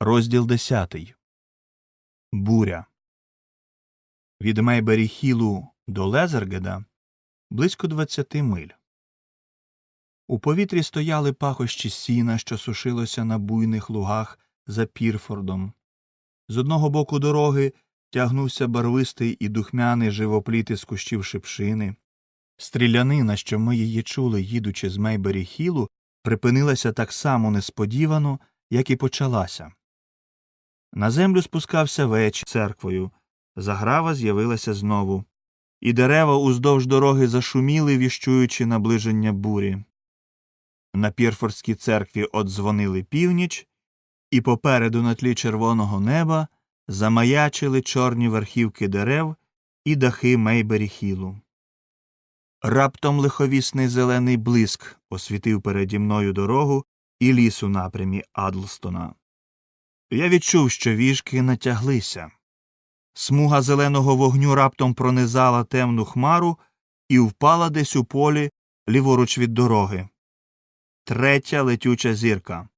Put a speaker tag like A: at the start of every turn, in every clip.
A: Розділ 10. Буря. Від Мейбері-Хілу до Лезергеда близько 20 миль. У повітрі стояли пахощі сіна, що сушилося на буйних лугах за Пірфордом. З одного боку дороги тягнувся барвистий і духмяний живопліт із кущів шипшини. Стрілянина, що ми її чули, їдучи з Мейбері-Хілу, припинилася так само несподівано, як і почалася. На землю спускався вечір церквою. Заграва з'явилася знову, і дерева уздовж дороги зашуміли, віщуючи наближення бурі. На Пірфордській церкві одзвонили північ, і попереду на тлі червоного неба замаячили чорні верхівки дерев і дахи Мейбері-Хілу. Раптом лиховісний зелений блиск освітив переді мною дорогу і ліс у напрямі Адлстона. Я відчув, що віжки натяглися. Смуга зеленого вогню раптом пронизала темну хмару і впала десь у полі ліворуч від дороги. Третя летюча зірка.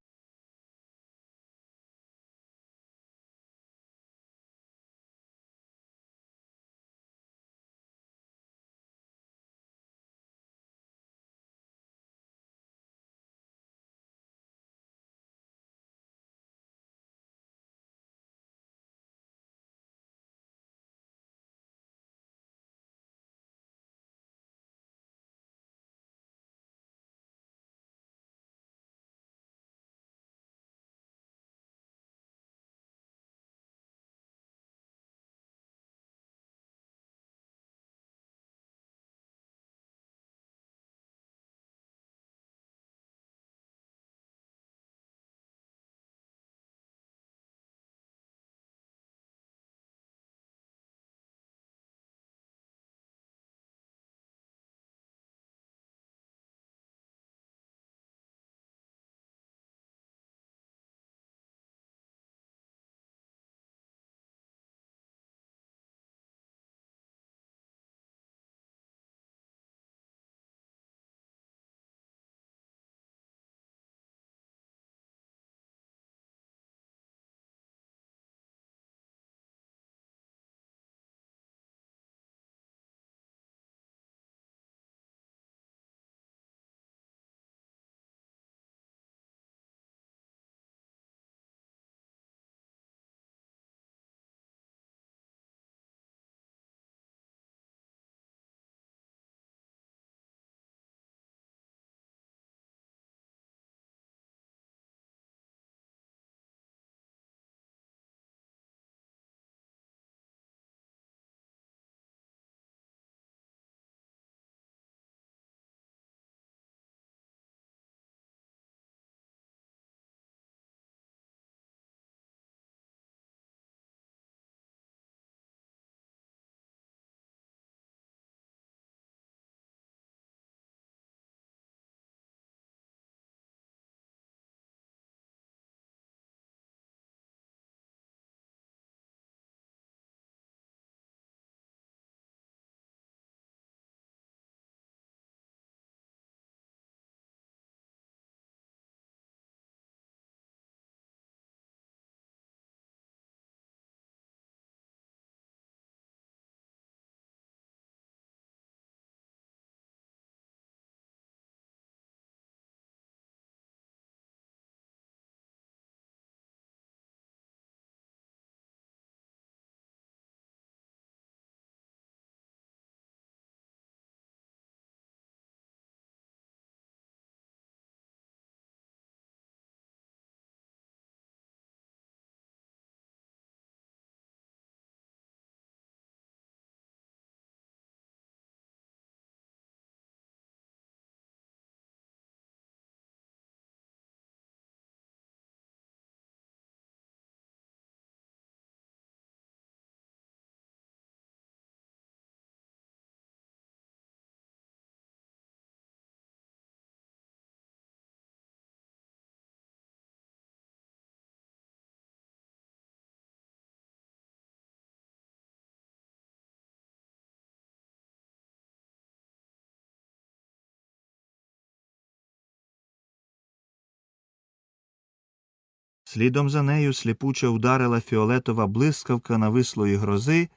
A: Слідом за нею сліпуче ударила фіолетова блискавка навислої грози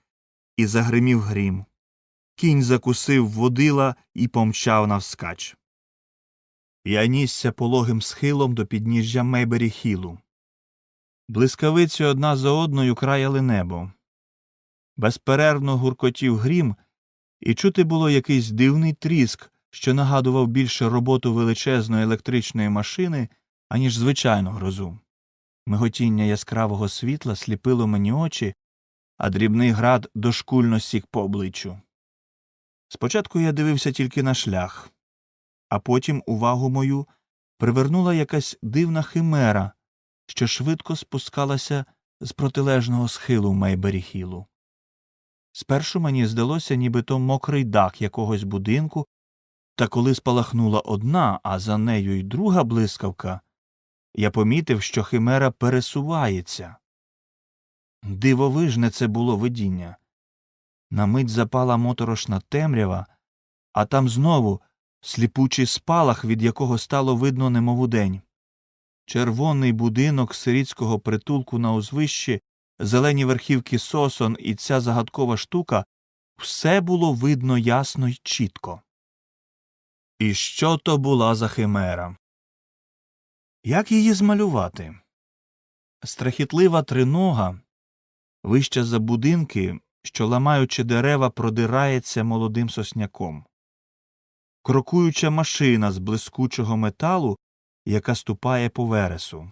A: і загримів грім. Кінь закусив водила і помчав навскач. Я нісся пологим схилом до підніжжя Мейбері Хілу. Блискавиці одна за одною краяли небо. Безперервно гуркотів грім, і чути було якийсь дивний тріск, що нагадував більше роботу величезної електричної машини, аніж звичайну грозу. Миготіння яскравого світла сліпило мені очі, а дрібний град дошкульно сік по обличчю. Спочатку я дивився тільки на шлях, а потім увагу мою привернула якась дивна химера, що швидко спускалася з протилежного схилу Мейбері-Хілу. Спершу мені здалося, ніби то мокрий дах якогось будинку, та коли спалахнула одна, а за нею й друга блискавка, я помітив, що химера пересувається. Дивовижне це було видіння. На мить запала моторошна темрява, а там знову сліпучий спалах, від якого стало видно немов удень. Червоний будинок сирітського притулку на узвищі, зелені верхівки сосон і ця загадкова штука все було видно ясно й чітко. І що то була за химера? Як її змалювати? Страхітлива тринога, вища за будинки, що, ламаючи дерева, продирається молодим сосняком. Крокуюча машина з блискучого металу, яка ступає по вересу.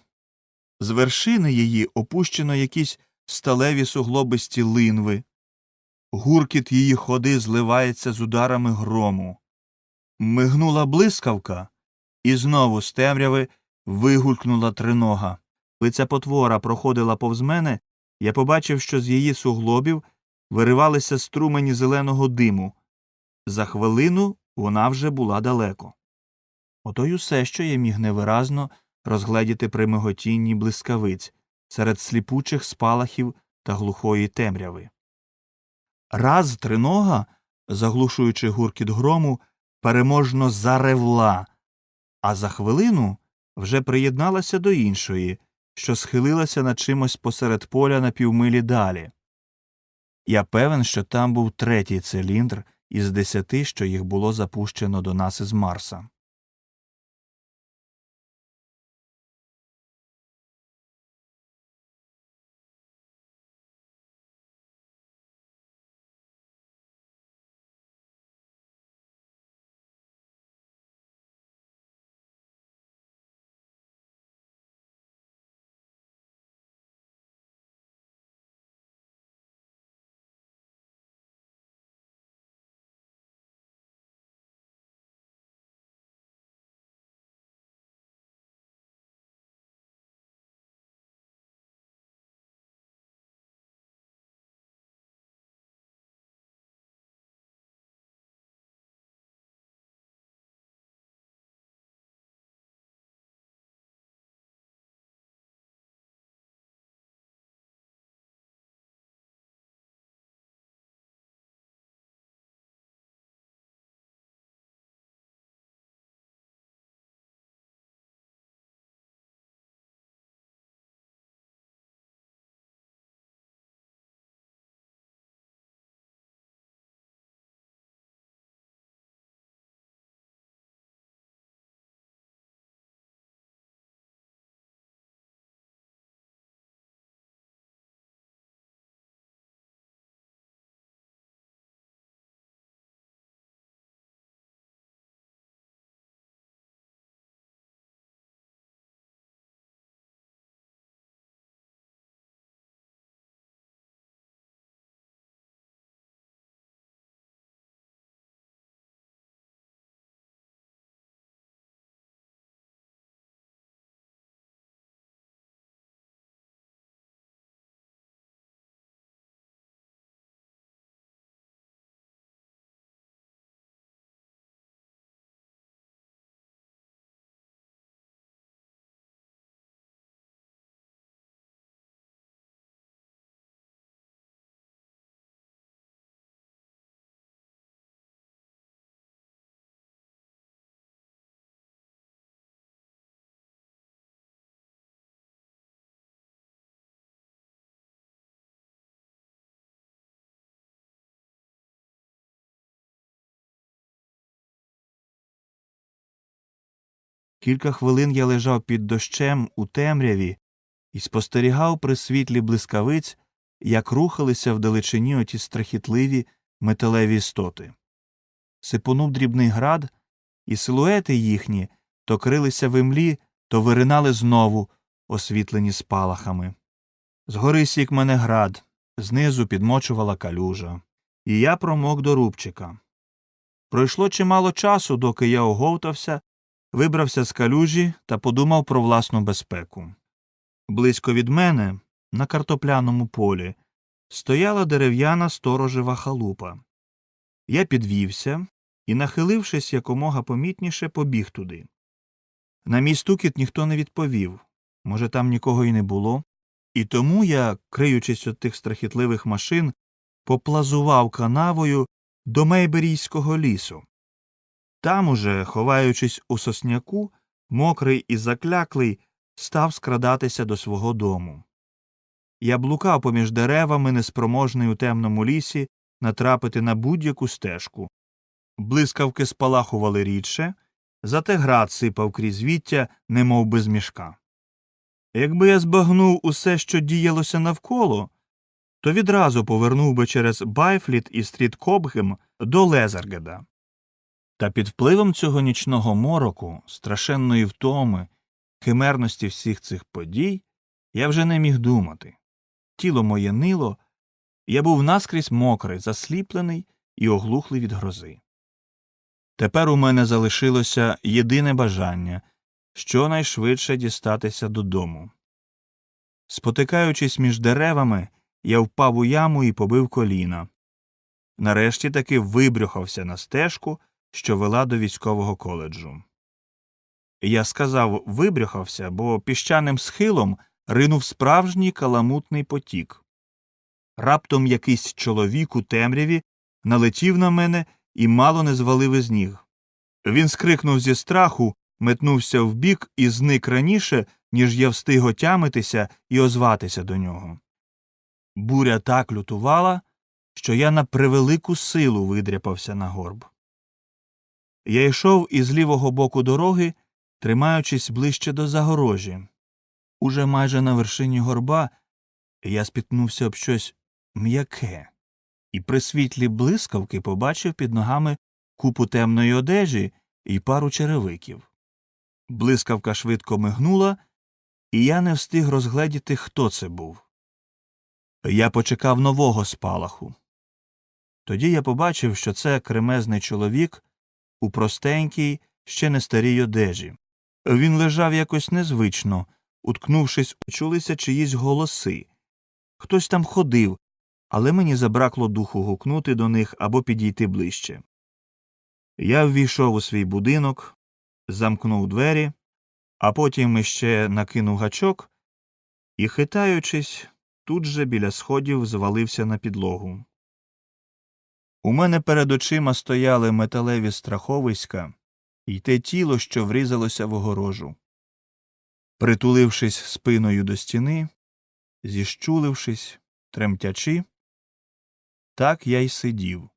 A: З вершини її опущено якісь сталеві суглобисті линви, гуркіт її ходи зливається з ударами грому. Мигнула блискавка, і знову з темряви вигулькнула тринога. Коли ця потвора проходила повз мене, я побачив, що з її суглобів виривалися струмені зеленого диму. За хвилину вона вже була далеко. Ото й усе, що я міг невиразно розгледіти при миготінні блискавиць серед сліпучих спалахів та глухої темряви. Раз тринога, заглушуючи гуркіт грому, переможно заревла, а за хвилину вже приєдналася до іншої, що схилилася над чимось посеред поля на півмилі далі. Я певен, що там був третій циліндр із десяти, що їх було запущено до нас із Марса. Кілька хвилин я лежав під дощем у темряві і спостерігав при світлі блискавиць, як рухалися вдалечині оті страхітливі металеві істоти. Сипонув дрібний град, і силуети їхні то крилися в імлі, то виринали знову, освітлені спалахами. Згори сік мене град, знизу підмочувала калюжа, і я промок до рубчика. Пройшло чимало часу, доки я оговтався, вибрався з калюжі та подумав про власну безпеку. Близько від мене, на картопляному полі, стояла дерев'яна сторожева халупа. Я підвівся і, нахилившись якомога помітніше, побіг туди. На мій стукіт ніхто не відповів може, там нікого й не було, і тому я, криючись від тих страхітливих машин, поплазував канавою до Мейберійського лісу. Там уже, ховаючись у сосняку, мокрий і закляклий, став скрадатися до свого дому. Я блукав поміж деревами, неспроможний у темному лісі натрапити на будь-яку стежку. Блискавки спалахували рідше, зате град сипав крізь віття, немов без мішка. Якби я збагнув усе, що діялося навколо, то відразу повернув би через Байфліт і Стріт Кобгем до Лезергеда. Та під впливом цього нічного мороку, страшенної втоми, химерності всіх цих подій, я вже не міг думати. Тіло моє нило, я був наскрізь мокрий, засліплений і оглухлий від грози. Тепер у мене залишилося єдине бажання щонайшвидше дістатися додому. Спотикаючись між деревами, я впав у яму і побив коліна. Нарешті таки вибрюхався на стежку, що вела до військового коледжу. Я сказав вибрюхався, бо піщаним схилом ринув справжній каламутний потік. Раптом якийсь чоловік у темряві налетів на мене і мало не звалив із ніг. Він скрикнув зі страху, метнувся вбік і зник раніше, ніж я встиг отямитися і озватися до нього. Буря так лютувала, що я на превелику силу видряпався на горб. Я йшов із лівого боку дороги, тримаючись ближче до загорожі. Уже майже на вершині горба я спіткнувся об щось м'яке, і при світлі блискавки побачив під ногами купу темної одежі і пару черевиків. Блискавка швидко мигнула, і я не встиг розгледіти, хто це був. Я почекав нового спалаху. Тоді я побачив, що це кремезний чоловік у простенькій, ще не старій одежі. Він лежав якось незвично, уткнувшись, чулися чиїсь голоси. Хтось там ходив, але мені забракло духу гукнути до них або підійти ближче. Я ввійшов у свій будинок, замкнув двері, а потім іще накинув гачок і, хитаючись, тут же біля сходів звалився на підлогу. У мене перед очима стояли металеві страховиська і те тіло, що врізалося в огорожу. Притулившись спиною до стіни, зіщулившись, тремтячи, так я й сидів,